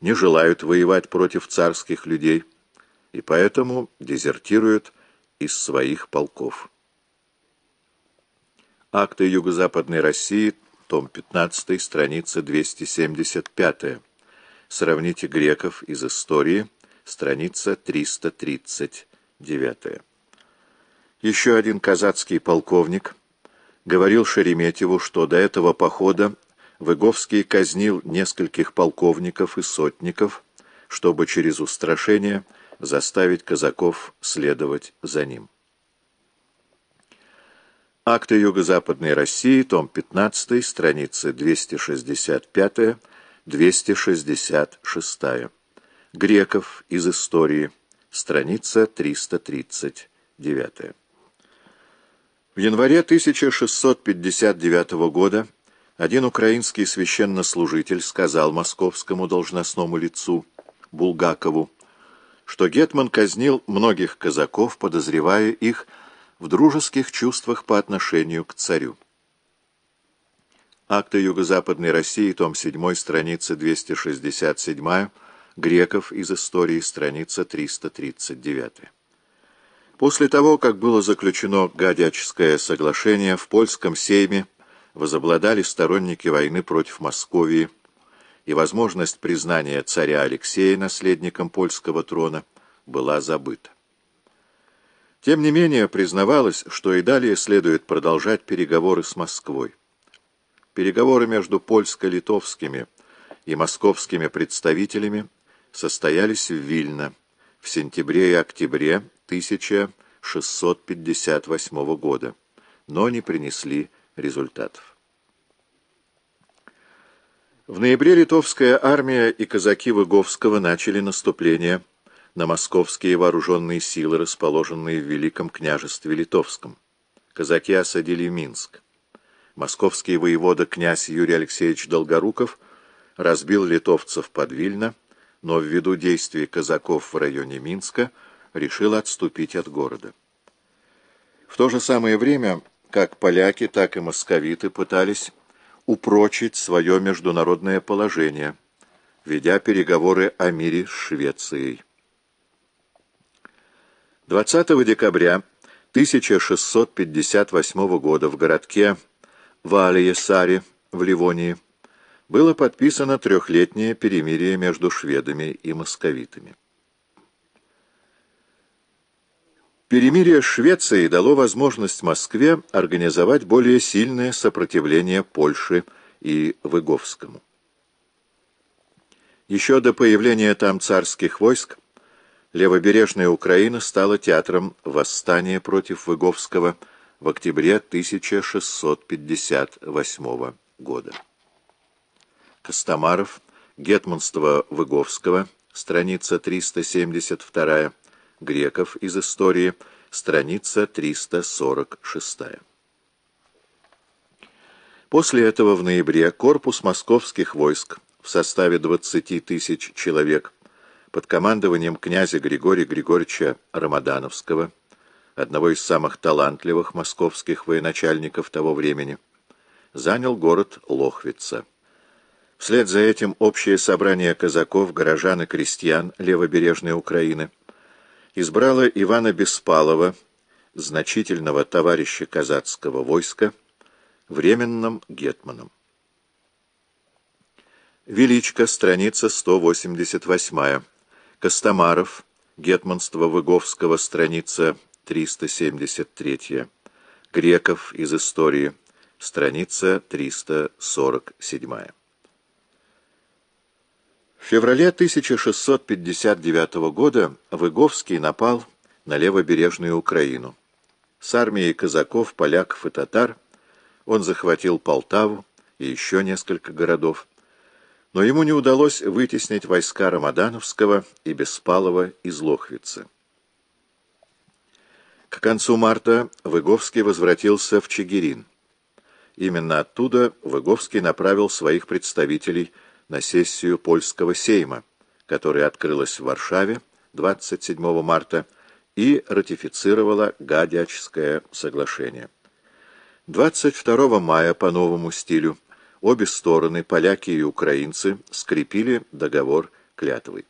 не желают воевать против царских людей и поэтому дезертируют из своих полков. Акты Юго-Западной России, том 15, страница 275. Сравните греков из истории, страница 339. Еще один казацкий полковник говорил Шереметьеву, что до этого похода Выговский казнил нескольких полковников и сотников, чтобы через устрашение заставить казаков следовать за ним. Акты Юго-Западной России, том 15, страницы 265-266. Греков из истории, страница 339. В январе 1659 года один украинский священнослужитель сказал московскому должностному лицу Булгакову, что Гетман казнил многих казаков, подозревая их в дружеских чувствах по отношению к царю. Акты Юго-Западной России, том 7, страница 267, Греков из истории, страница 339. После того, как было заключено Гадячское соглашение в польском сейме, возобладали сторонники войны против Московии, и возможность признания царя Алексея наследником польского трона была забыта. Тем не менее, признавалось, что и далее следует продолжать переговоры с Москвой. Переговоры между польско-литовскими и московскими представителями состоялись в Вильно в сентябре и октябре 1658 года, но не принесли результатов. В ноябре литовская армия и казаки Выговского начали наступление на московские вооруженные силы, расположенные в Великом княжестве Литовском. Казаки осадили Минск. Московский воевода князь Юрий Алексеевич Долгоруков разбил литовцев под Вильно, но ввиду действий казаков в районе Минска решил отступить от города. В то же самое время как поляки, так и московиты пытались упрочить свое международное положение, ведя переговоры о мире с Швецией. 20 декабря 1658 года в городке Валиесаре в Ливонии было подписано трехлетнее перемирие между шведами и московитами. Перемирие с Швецией дало возможность Москве организовать более сильное сопротивление Польши и Выговскому. Еще до появления там царских войск левобережная Украина стала театром восстания против Выговского в октябре 1658 года. Костомаров, Гетманство Выговского, страница 372 Греков из истории, страница 346. После этого в ноябре корпус московских войск в составе 20 тысяч человек под командованием князя Григория Григорьевича Рамадановского, одного из самых талантливых московских военачальников того времени, занял город Лохвица. Вслед за этим общее собрание казаков, горожан и крестьян левобережной Украины избрала Ивана Беспалова, значительного товарища казацкого войска, временным гетманом. Величко, страница 188. Костомаров, гетманство Выговского, страница 373. Греков из истории, страница 347. В феврале 1659 года Выговский напал на левобережную Украину. С армией казаков, поляков и татар он захватил Полтаву и еще несколько городов, но ему не удалось вытеснить войска Рамадановского и Беспалова из Лохвицы. К концу марта Выговский возвратился в Чигирин. Именно оттуда Выговский направил своих представителей на сессию польского сейма, которая открылась в Варшаве 27 марта и ратифицировала Гадячское соглашение. 22 мая по новому стилю обе стороны, поляки и украинцы, скрепили договор клятвой.